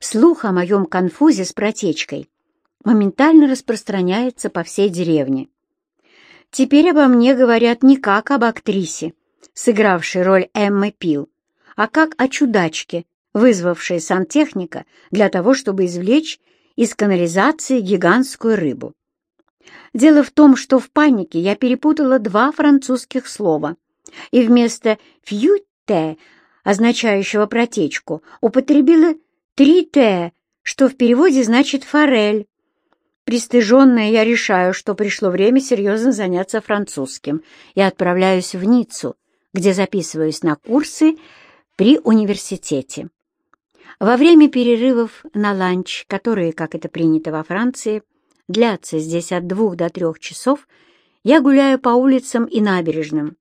Слух о моем конфузе с протечкой моментально распространяется по всей деревне. Теперь обо мне говорят не как об актрисе, сыгравшей роль Эммы Пил, а как о чудачке, вызвавшей сантехника для того, чтобы извлечь из канализации гигантскую рыбу. Дело в том, что в панике я перепутала два французских слова, и вместо «фьюте», означающего протечку, употребила «трите», что в переводе значит «форель». Пристыженная я решаю, что пришло время серьезно заняться французским, и отправляюсь в Ниццу, где записываюсь на курсы при университете. Во время перерывов на ланч, которые, как это принято во Франции, длятся здесь от двух до трех часов, я гуляю по улицам и набережным,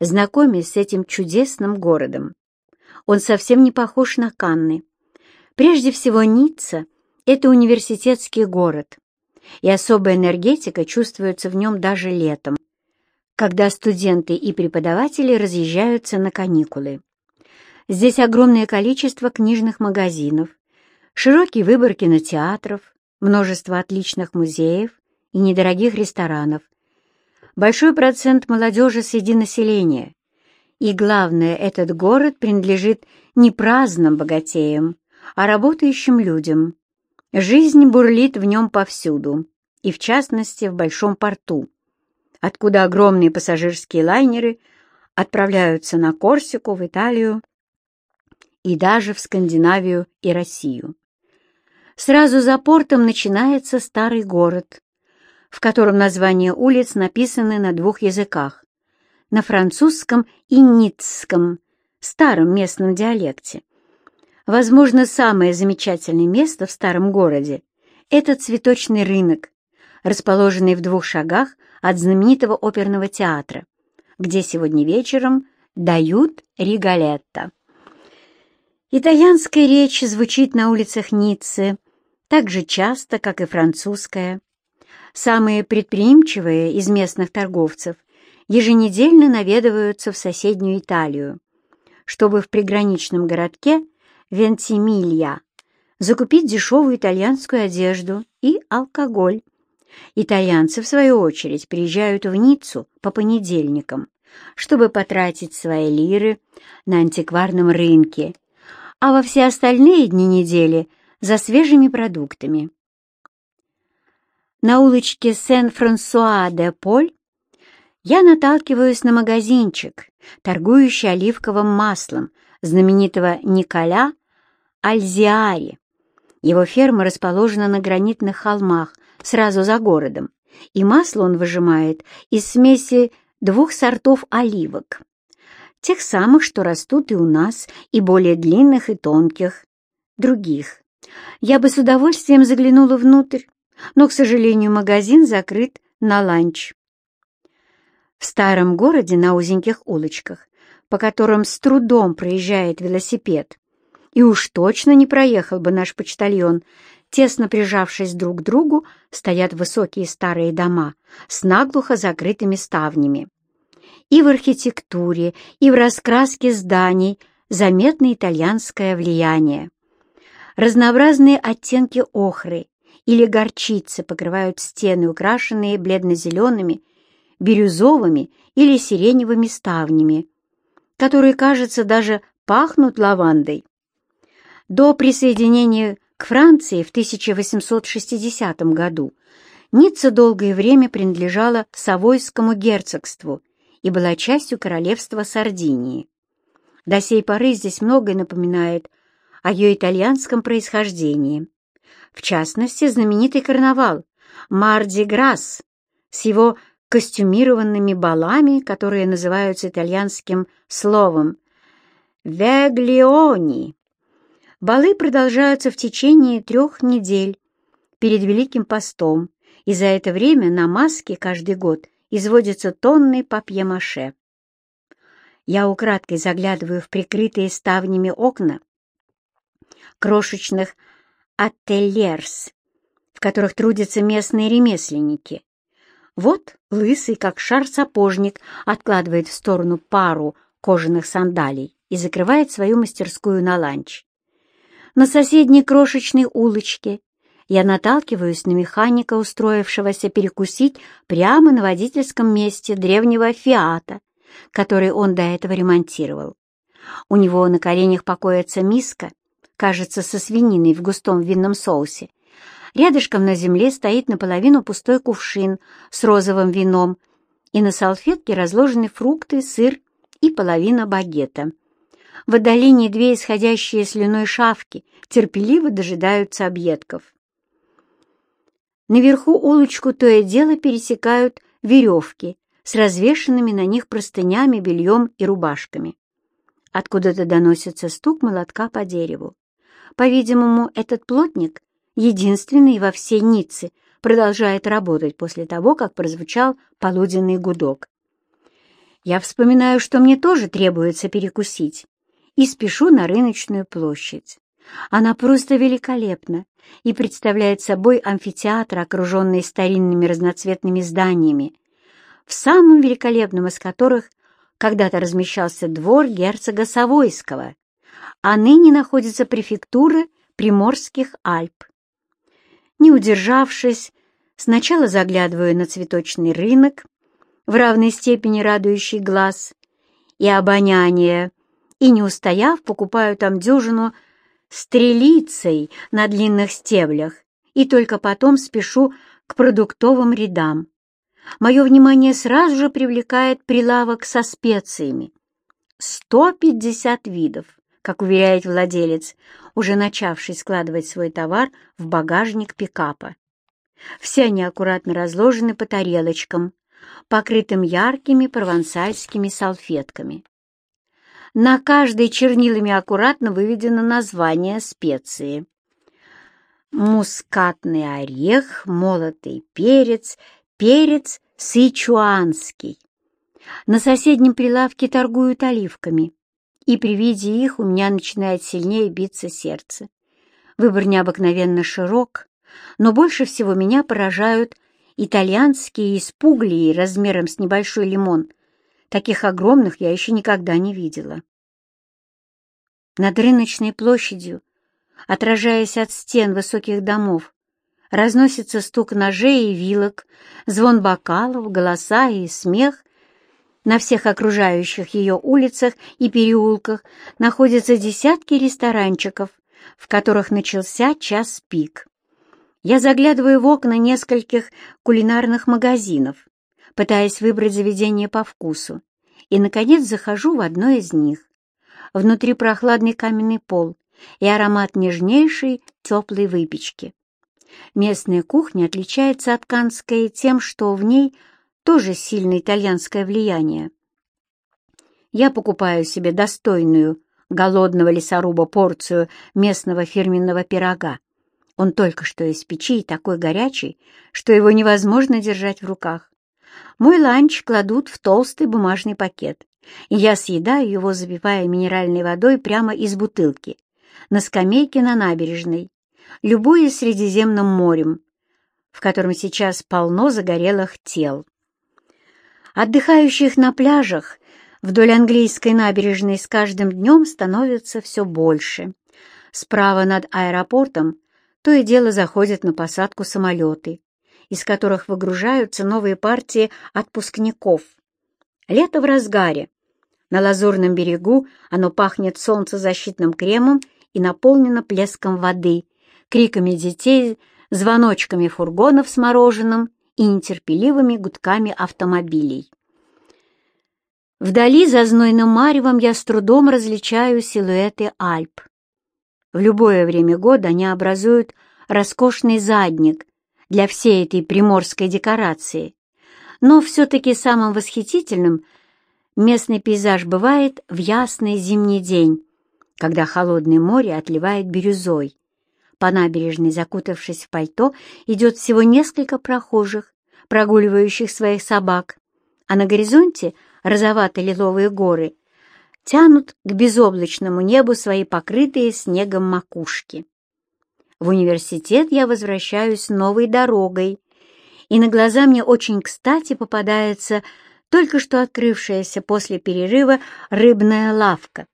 знакомясь с этим чудесным городом. Он совсем не похож на Канны. Прежде всего, Ницца — это университетский город, и особая энергетика чувствуется в нем даже летом, когда студенты и преподаватели разъезжаются на каникулы. Здесь огромное количество книжных магазинов, широкий выбор кинотеатров, множество отличных музеев и недорогих ресторанов, большой процент молодежи среди населения. И главное, этот город принадлежит не праздным богатеям, а работающим людям. Жизнь бурлит в нем повсюду, и в частности в Большом порту, откуда огромные пассажирские лайнеры отправляются на Корсику, в Италию и даже в Скандинавию и Россию. Сразу за портом начинается старый город, в котором названия улиц написаны на двух языках, на французском и ницком, старом местном диалекте. Возможно, самое замечательное место в старом городе — это цветочный рынок, расположенный в двух шагах от знаменитого оперного театра, где сегодня вечером дают ригалетто. Итальянская речь звучит на улицах Ниццы так же часто, как и французская. Самые предприимчивые из местных торговцев еженедельно наведываются в соседнюю Италию, чтобы в приграничном городке Вентимилья закупить дешевую итальянскую одежду и алкоголь. Итальянцы, в свою очередь, приезжают в Ниццу по понедельникам, чтобы потратить свои лиры на антикварном рынке а во все остальные дни недели за свежими продуктами. На улочке Сен-Франсуа-де-Поль я наталкиваюсь на магазинчик, торгующий оливковым маслом знаменитого Николя Альзиари. Его ферма расположена на гранитных холмах сразу за городом, и масло он выжимает из смеси двух сортов оливок тех самых, что растут и у нас, и более длинных и тонких, других. Я бы с удовольствием заглянула внутрь, но, к сожалению, магазин закрыт на ланч. В старом городе на узеньких улочках, по которым с трудом проезжает велосипед, и уж точно не проехал бы наш почтальон, тесно прижавшись друг к другу, стоят высокие старые дома с наглухо закрытыми ставнями и в архитектуре, и в раскраске зданий заметно итальянское влияние. Разнообразные оттенки охры или горчицы покрывают стены, украшенные бледно-зелеными, бирюзовыми или сиреневыми ставнями, которые, кажется, даже пахнут лавандой. До присоединения к Франции в 1860 году Ницца долгое время принадлежала Савойскому герцогству и была частью королевства Сардинии. До сей поры здесь многое напоминает о ее итальянском происхождении. В частности, знаменитый карнавал Марди Грасс с его костюмированными балами, которые называются итальянским словом «веглиони». Балы продолжаются в течение трех недель перед Великим постом, и за это время на маске каждый год – изводятся тонны папье-маше. Я украдкой заглядываю в прикрытые ставнями окна крошечных ательерс, в которых трудятся местные ремесленники. Вот лысый, как шар сапожник, откладывает в сторону пару кожаных сандалий и закрывает свою мастерскую на ланч. На соседней крошечной улочке я наталкиваюсь на механика, устроившегося перекусить прямо на водительском месте древнего «Фиата», который он до этого ремонтировал. У него на коленях покоится миска, кажется, со свининой в густом винном соусе. Рядышком на земле стоит наполовину пустой кувшин с розовым вином, и на салфетке разложены фрукты, сыр и половина багета. В отдалении две исходящие слюной шавки терпеливо дожидаются объедков. Наверху улочку то и дело пересекают веревки с развешенными на них простынями, бельем и рубашками. Откуда-то доносится стук молотка по дереву. По-видимому, этот плотник, единственный во всей Ницце, продолжает работать после того, как прозвучал полуденный гудок. Я вспоминаю, что мне тоже требуется перекусить, и спешу на рыночную площадь. Она просто великолепна и представляет собой амфитеатр, окруженный старинными разноцветными зданиями, в самом великолепном из которых когда-то размещался двор герцога Савойского, а ныне находится префектура Приморских Альп. Не удержавшись, сначала заглядываю на цветочный рынок, в равной степени радующий глаз и обоняние, и, не устояв, покупаю там дюжину стрелицей на длинных стеблях, и только потом спешу к продуктовым рядам. Мое внимание сразу же привлекает прилавок со специями. 150 видов, как уверяет владелец, уже начавший складывать свой товар в багажник пикапа. Все они аккуратно разложены по тарелочкам, покрытым яркими провансальскими салфетками. На каждой чернилами аккуратно выведено название специи. Мускатный орех, молотый перец, перец сычуанский. На соседнем прилавке торгуют оливками, и при виде их у меня начинает сильнее биться сердце. Выбор необыкновенно широк, но больше всего меня поражают итальянские испуглии размером с небольшой лимон. Таких огромных я еще никогда не видела. Над рыночной площадью, отражаясь от стен высоких домов, разносится стук ножей и вилок, звон бокалов, голоса и смех. На всех окружающих ее улицах и переулках находятся десятки ресторанчиков, в которых начался час пик. Я заглядываю в окна нескольких кулинарных магазинов, пытаясь выбрать заведение по вкусу, и, наконец, захожу в одно из них. Внутри прохладный каменный пол и аромат нежнейшей теплой выпечки. Местная кухня отличается от канской тем, что в ней тоже сильное итальянское влияние. Я покупаю себе достойную голодного лесоруба порцию местного фирменного пирога, он только что из печи и такой горячий, что его невозможно держать в руках. Мой ланч кладут в толстый бумажный пакет, и я съедаю его, запивая минеральной водой прямо из бутылки, на скамейке на набережной, любуясь Средиземным морем, в котором сейчас полно загорелых тел. Отдыхающих на пляжах вдоль английской набережной с каждым днем становится все больше. Справа над аэропортом то и дело заходят на посадку самолеты, из которых выгружаются новые партии отпускников. Лето в разгаре. На лазурном берегу оно пахнет солнцезащитным кремом и наполнено плеском воды, криками детей, звоночками фургонов с мороженым и нетерпеливыми гудками автомобилей. Вдали за знойным маревом я с трудом различаю силуэты Альп. В любое время года они образуют роскошный задник для всей этой приморской декорации. Но все-таки самым восхитительным местный пейзаж бывает в ясный зимний день, когда холодное море отливает бирюзой. По набережной, закутавшись в пальто, идет всего несколько прохожих, прогуливающих своих собак, а на горизонте розовато-лиловые горы тянут к безоблачному небу свои покрытые снегом макушки. В университет я возвращаюсь новой дорогой, и на глаза мне очень кстати попадается только что открывшаяся после перерыва рыбная лавка.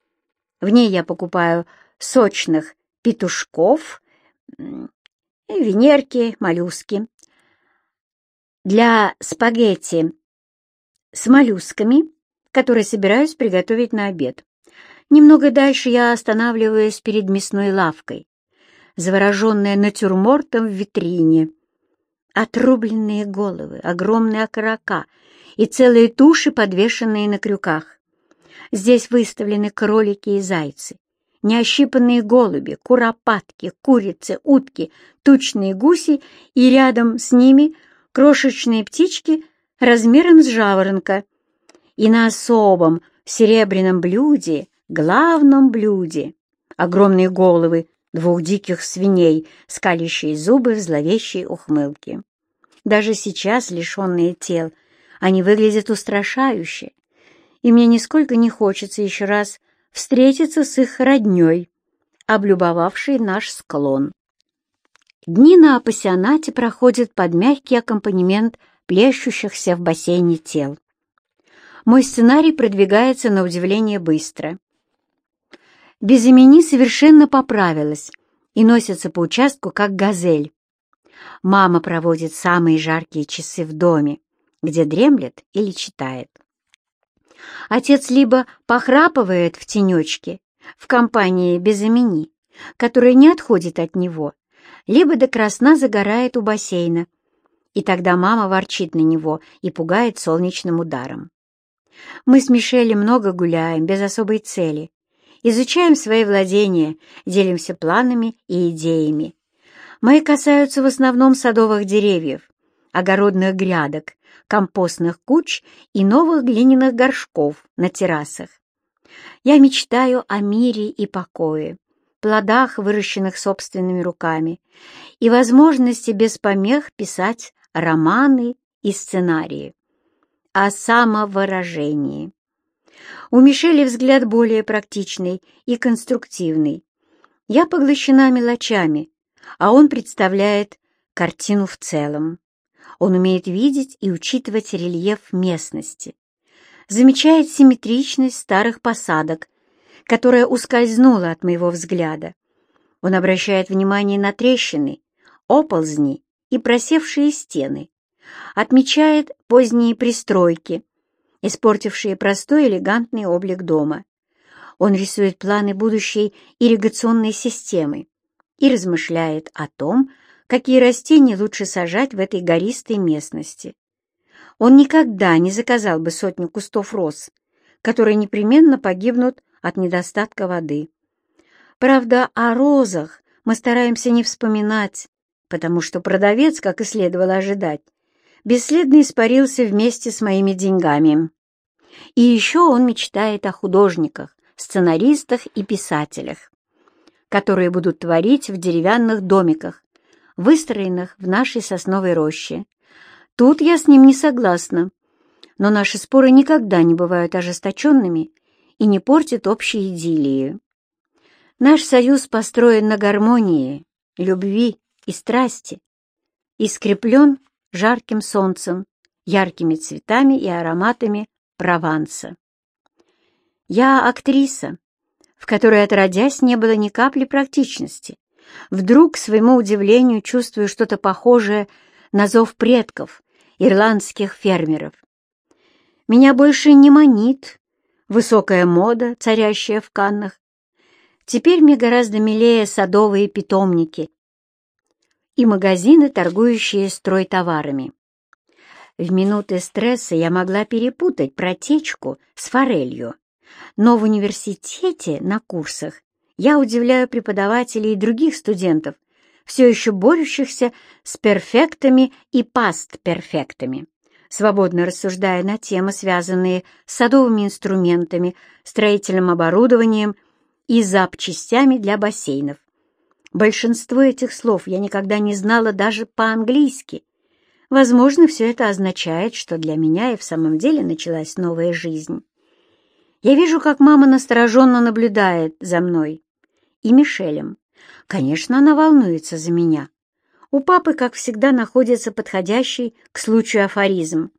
В ней я покупаю сочных петушков, венерки, моллюски. Для спагетти с моллюсками, которые собираюсь приготовить на обед. Немного дальше я останавливаюсь перед мясной лавкой, завороженная натюрмортом в витрине. Отрубленные головы, огромные окорока и целые туши, подвешенные на крюках. Здесь выставлены кролики и зайцы, неощипанные голуби, куропатки, курицы, утки, тучные гуси и рядом с ними крошечные птички размером с жаворонка. И на особом серебряном блюде, главном блюде, огромные головы двух диких свиней, скалящие зубы в зловещей ухмылке. Даже сейчас, лишенные тел, они выглядят устрашающе, и мне нисколько не хочется еще раз встретиться с их родней, облюбовавшей наш склон. Дни на апассионате проходят под мягкий аккомпанемент плещущихся в бассейне тел. Мой сценарий продвигается на удивление быстро. Без имени совершенно поправилась и носится по участку, как газель. Мама проводит самые жаркие часы в доме, где дремлет или читает. Отец либо похрапывает в тенечке, в компании без имени, которая не отходит от него, либо до красна загорает у бассейна, и тогда мама ворчит на него и пугает солнечным ударом. Мы с Мишелем много гуляем, без особой цели, изучаем свои владения, делимся планами и идеями. Мои касаются в основном садовых деревьев, огородных грядок, компостных куч и новых глиняных горшков на террасах. Я мечтаю о мире и покое, плодах, выращенных собственными руками, и возможности без помех писать романы и сценарии. О самовыражении. У Мишели взгляд более практичный и конструктивный. Я поглощена мелочами, а он представляет картину в целом. Он умеет видеть и учитывать рельеф местности, замечает симметричность старых посадок, которая ускользнула от моего взгляда. Он обращает внимание на трещины, оползни и просевшие стены, отмечает поздние пристройки, испортившие простой элегантный облик дома. Он рисует планы будущей ирригационной системы и размышляет о том, какие растения лучше сажать в этой гористой местности. Он никогда не заказал бы сотню кустов роз, которые непременно погибнут от недостатка воды. Правда, о розах мы стараемся не вспоминать, потому что продавец, как и следовало ожидать, бесследно испарился вместе с моими деньгами. И еще он мечтает о художниках, сценаристах и писателях, которые будут творить в деревянных домиках, выстроенных в нашей сосновой роще. Тут я с ним не согласна, но наши споры никогда не бывают ожесточенными и не портят общей идиллии. Наш союз построен на гармонии, любви и страсти и скреплен жарким солнцем, яркими цветами и ароматами Прованса. Я актриса, в которой отродясь не было ни капли практичности, Вдруг, к своему удивлению, чувствую что-то похожее на зов предков, ирландских фермеров. Меня больше не манит высокая мода, царящая в Каннах. Теперь мне гораздо милее садовые питомники и магазины, торгующие стройтоварами. В минуты стресса я могла перепутать протечку с форелью, но в университете на курсах я удивляю преподавателей и других студентов, все еще борющихся с перфектами и паст-перфектами, свободно рассуждая на темы, связанные с садовыми инструментами, строительным оборудованием и запчастями для бассейнов. Большинство этих слов я никогда не знала даже по-английски. Возможно, все это означает, что для меня и в самом деле началась новая жизнь. Я вижу, как мама настороженно наблюдает за мной и Мишелем. Конечно, она волнуется за меня. У папы, как всегда, находится подходящий к случаю афоризм.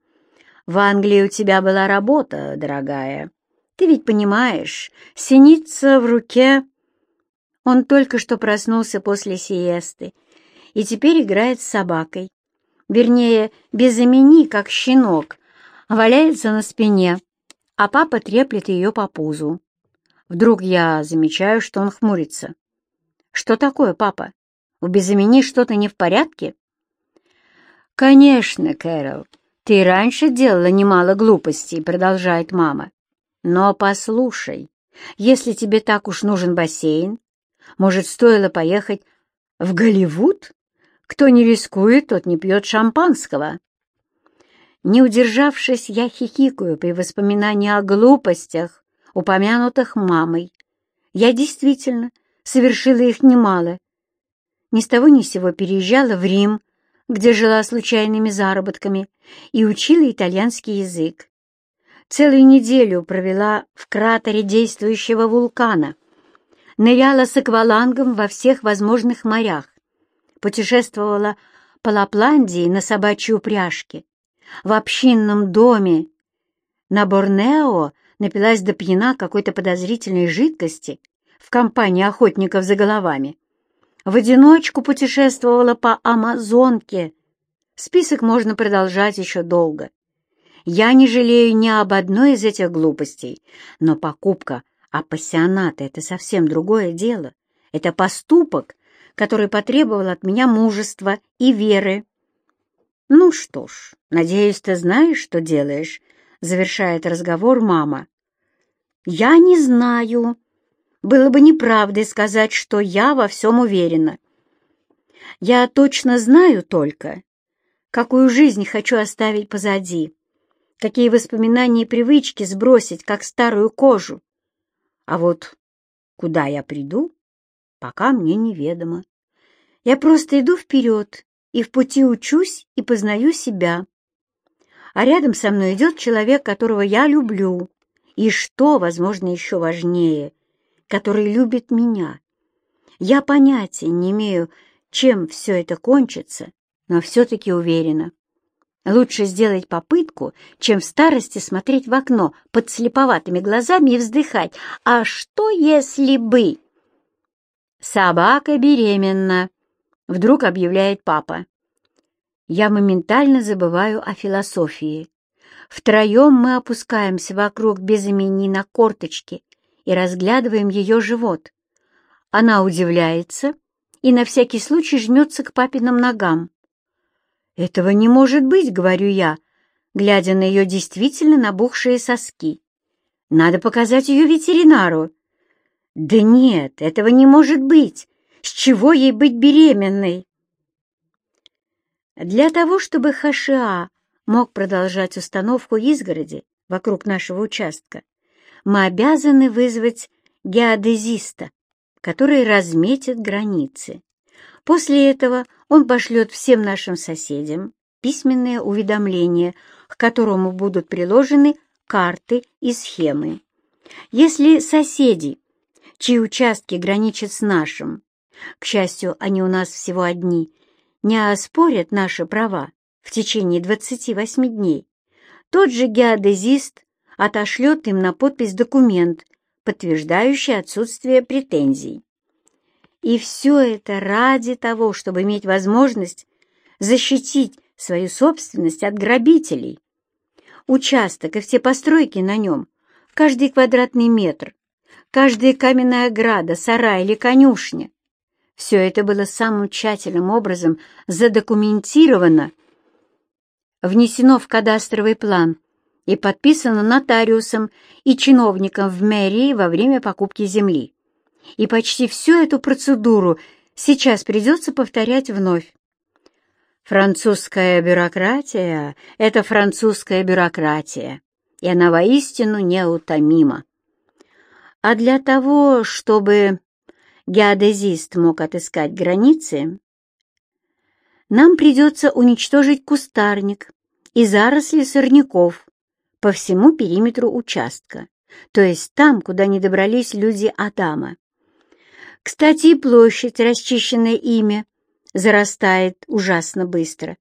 «В Англии у тебя была работа, дорогая. Ты ведь понимаешь, синица в руке...» Он только что проснулся после сиесты и теперь играет с собакой. Вернее, без имени, как щенок, валяется на спине, а папа треплет ее по пузу. Вдруг я замечаю, что он хмурится. «Что такое, папа? У Безымени что-то не в порядке?» «Конечно, Кэрол, ты раньше делала немало глупостей», — продолжает мама. «Но послушай, если тебе так уж нужен бассейн, может, стоило поехать в Голливуд? Кто не рискует, тот не пьет шампанского». Не удержавшись, я хихикаю при воспоминании о глупостях, упомянутых мамой. Я действительно совершила их немало. Ни с того ни сего переезжала в Рим, где жила случайными заработками и учила итальянский язык. Целую неделю провела в кратере действующего вулкана, ныряла с аквалангом во всех возможных морях, путешествовала по Лапландии на собачьей упряжке, в общинном доме на Борнео напилась до пьяна какой-то подозрительной жидкости в компании охотников за головами. В одиночку путешествовала по Амазонке. Список можно продолжать еще долго. Я не жалею ни об одной из этих глупостей, но покупка апассионата — это совсем другое дело. Это поступок, который потребовал от меня мужества и веры. «Ну что ж, надеюсь, ты знаешь, что делаешь», — завершает разговор мама. «Я не знаю. Было бы неправдой сказать, что я во всем уверена. Я точно знаю только, какую жизнь хочу оставить позади, какие воспоминания и привычки сбросить, как старую кожу. А вот куда я приду, пока мне неведомо. Я просто иду вперед и в пути учусь и познаю себя. А рядом со мной идет человек, которого я люблю, и что, возможно, еще важнее, который любит меня. Я понятия не имею, чем все это кончится, но все-таки уверена. Лучше сделать попытку, чем в старости смотреть в окно под слеповатыми глазами и вздыхать. А что если бы... Собака беременна. Вдруг объявляет папа. Я моментально забываю о философии. Втроем мы опускаемся вокруг без имени на корточки и разглядываем ее живот. Она удивляется и на всякий случай жмется к папиным ногам. «Этого не может быть», — говорю я, глядя на ее действительно набухшие соски. «Надо показать ее ветеринару». «Да нет, этого не может быть. С чего ей быть беременной?» Для того, чтобы ХША мог продолжать установку изгороди вокруг нашего участка, мы обязаны вызвать геодезиста, который разметит границы. После этого он пошлет всем нашим соседям письменное уведомление, к которому будут приложены карты и схемы. Если соседи, чьи участки граничат с нашим, к счастью, они у нас всего одни, не оспорят наши права в течение 28 дней, тот же геодезист отошлет им на подпись документ, подтверждающий отсутствие претензий. И все это ради того, чтобы иметь возможность защитить свою собственность от грабителей. Участок и все постройки на нем, каждый квадратный метр, каждая каменная ограда, сарай или конюшня, все это было самым тщательным образом задокументировано, внесено в кадастровый план и подписано нотариусом и чиновником в мэрии во время покупки земли. И почти всю эту процедуру сейчас придется повторять вновь. Французская бюрократия — это французская бюрократия, и она воистину неутомима. А для того, чтобы геодезист мог отыскать границы, нам придется уничтожить кустарник и заросли сорняков по всему периметру участка, то есть там, куда не добрались люди Адама. Кстати, площадь, расчищенная ими, зарастает ужасно быстро,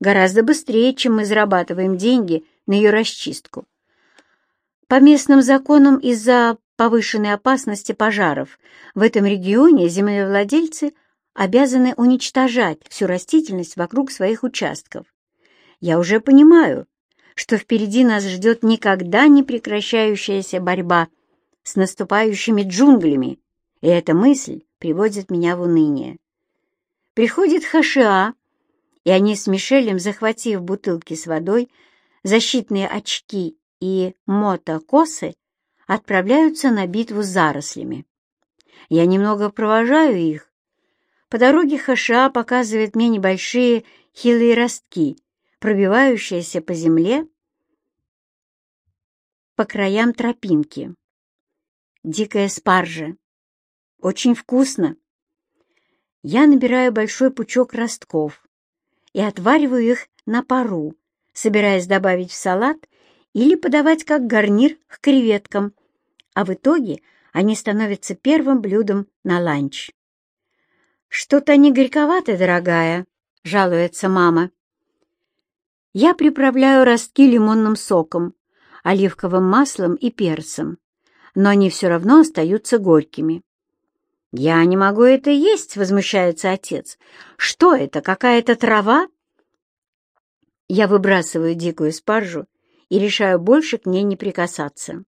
гораздо быстрее, чем мы зарабатываем деньги на ее расчистку. По местным законам из-за повышенной опасности пожаров в этом регионе землевладельцы обязаны уничтожать всю растительность вокруг своих участков. Я уже понимаю, что впереди нас ждет никогда не прекращающаяся борьба с наступающими джунглями, и эта мысль приводит меня в уныние. Приходит ХША, и они с Мишелем, захватив бутылки с водой, защитные очки и мотокосы, отправляются на битву с зарослями. Я немного провожаю их. По дороге ХША показывает мне небольшие хилые ростки, пробивающиеся по земле по краям тропинки. Дикая спаржа. Очень вкусно. Я набираю большой пучок ростков и отвариваю их на пару, собираясь добавить в салат или подавать как гарнир к креветкам, а в итоге они становятся первым блюдом на ланч. «Что-то не горьковато, дорогая», — жалуется мама. Я приправляю ростки лимонным соком, оливковым маслом и перцем, но они все равно остаются горькими. «Я не могу это есть», — возмущается отец. «Что это, какая-то трава?» Я выбрасываю дикую спаржу и решаю больше к ней не прикасаться.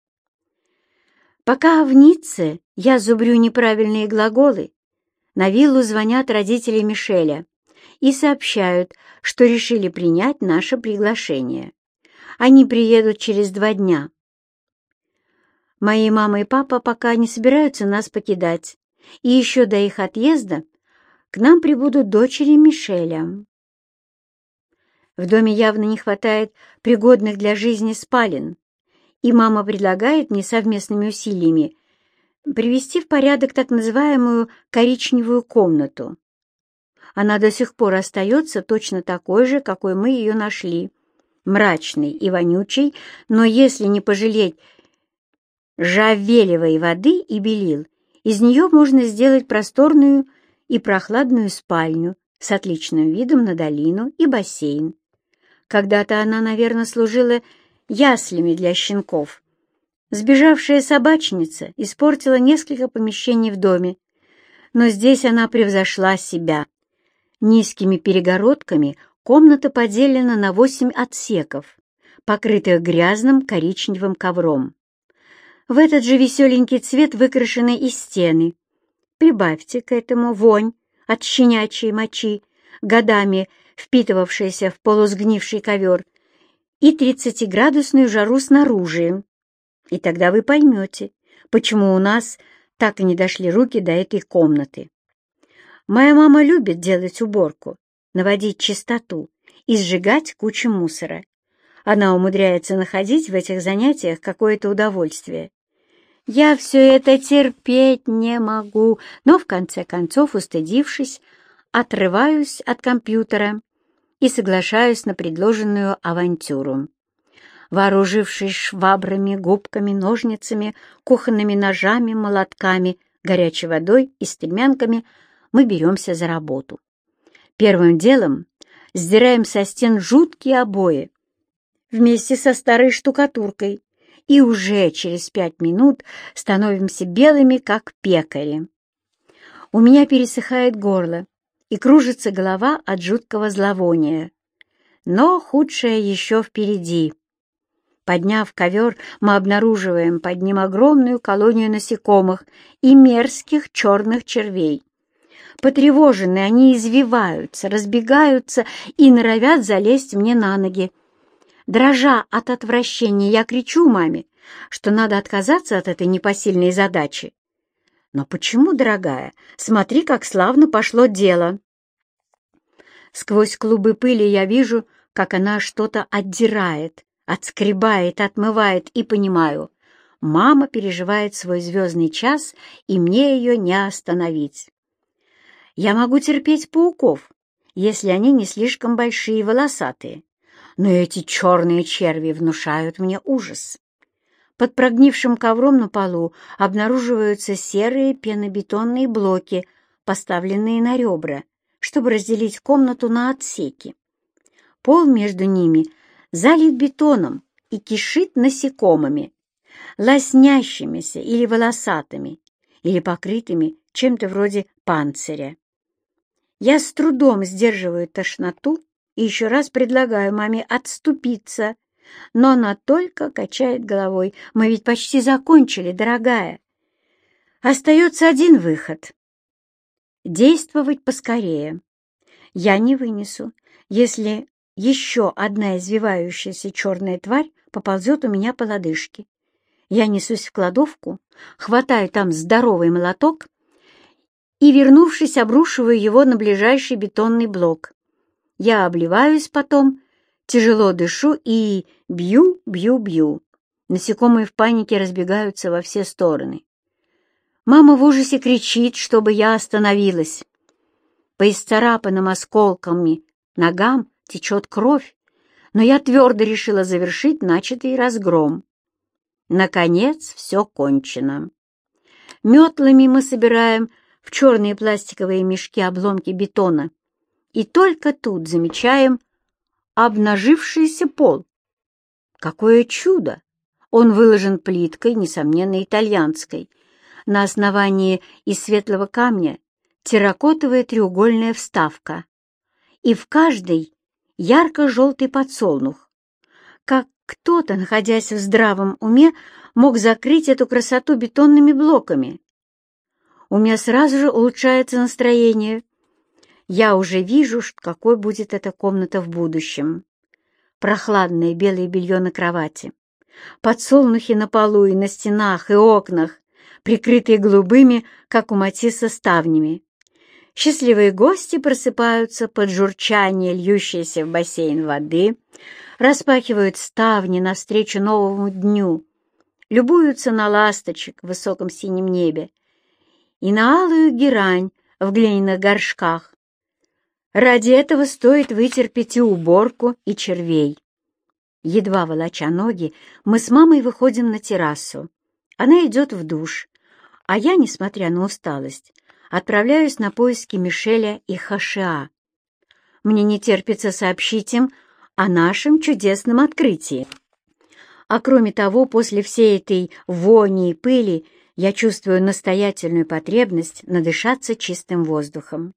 Пока в Ницце я зубрю неправильные глаголы, на виллу звонят родители Мишеля и сообщают, что решили принять наше приглашение. Они приедут через два дня. Мои мама и папа пока не собираются нас покидать, и еще до их отъезда к нам прибудут дочери Мишеля. В доме явно не хватает пригодных для жизни спален, и мама предлагает мне совместными усилиями привести в порядок так называемую коричневую комнату. Она до сих пор остается точно такой же, какой мы ее нашли, мрачной и вонючей, но если не пожалеть жавелевой воды и белил, из нее можно сделать просторную и прохладную спальню с отличным видом на долину и бассейн. Когда-то она, наверное, служила яслями для щенков. Сбежавшая собачница испортила несколько помещений в доме, но здесь она превзошла себя. Низкими перегородками комната поделена на восемь отсеков, покрытых грязным коричневым ковром. В этот же веселенький цвет выкрашены и стены. Прибавьте к этому вонь от щенячьей мочи, годами впитывавшаяся в полусгнивший ковер, и тридцатиградусную жару снаружи. И тогда вы поймете, почему у нас так и не дошли руки до этой комнаты. Моя мама любит делать уборку, наводить чистоту и сжигать кучу мусора. Она умудряется находить в этих занятиях какое-то удовольствие. Я все это терпеть не могу, но в конце концов, устыдившись, отрываюсь от компьютера и соглашаюсь на предложенную авантюру. Вооружившись швабрами, губками, ножницами, кухонными ножами, молотками, горячей водой и стремянками, мы беремся за работу. Первым делом сдираем со стен жуткие обои вместе со старой штукатуркой и уже через пять минут становимся белыми, как пекари. У меня пересыхает горло, и кружится голова от жуткого зловония. Но худшее еще впереди. Подняв ковер, мы обнаруживаем под ним огромную колонию насекомых и мерзких черных червей. Потревоженные они извиваются, разбегаются и норовят залезть мне на ноги. Дрожа от отвращения, я кричу маме, что надо отказаться от этой непосильной задачи. Но почему, дорогая? Смотри, как славно пошло дело. Сквозь клубы пыли я вижу, как она что-то отдирает, отскребает, отмывает, и понимаю, мама переживает свой звездный час, и мне ее не остановить. Я могу терпеть пауков, если они не слишком большие и волосатые, но эти черные черви внушают мне ужас. Под прогнившим ковром на полу обнаруживаются серые пенобетонные блоки, поставленные на ребра, чтобы разделить комнату на отсеки. Пол между ними залит бетоном и кишит насекомыми. лоснящимися или волосатыми, или покрытыми чем-то вроде панциря. Я с трудом сдерживаю тошноту и еще раз предлагаю маме отступиться, но она только качает головой. Мы ведь почти закончили, дорогая. Остается один выход. Действовать поскорее. Я не вынесу, если еще одна извивающаяся черная тварь поползет у меня по лодыжке. Я несусь в кладовку, хватаю там здоровый молоток и, вернувшись, обрушиваю его на ближайший бетонный блок. Я обливаюсь потом, тяжело дышу и бью, бью, бью. Насекомые в панике разбегаются во все стороны. Мама в ужасе кричит, чтобы я остановилась. По исцарапанным осколками ногам течет кровь, но я твердо решила завершить начатый разгром. Наконец все кончено. Метлами мы собираем в черные пластиковые мешки обломки бетона, и только тут замечаем обнажившийся пол. Какое чудо! Он выложен плиткой, несомненно, итальянской. На основании из светлого камня терракотовая треугольная вставка. И в каждой ярко-желтый подсолнух. Как кто-то, находясь в здравом уме, мог закрыть эту красоту бетонными блоками. У меня сразу же улучшается настроение. Я уже вижу, какой будет эта комната в будущем. Прохладное белое белье на кровати, подсолнухи на полу и на стенах и окнах, прикрытые голубыми, как у Матисса, ставнями. Счастливые гости просыпаются под журчание, льющееся в бассейн воды, распахивают ставни навстречу новому дню, любуются на ласточек в высоком синем небе и на алую герань в глиняных горшках. Ради этого стоит вытерпеть и уборку, и червей. Едва волоча ноги, мы с мамой выходим на террасу. Она идет в душ, а я, несмотря на усталость, отправляюсь на поиски Мишеля и Хашиа. Мне не терпится сообщить им о нашем чудесном открытии. А кроме того, после всей этой вони и пыли я чувствую настоятельную потребность надышаться чистым воздухом.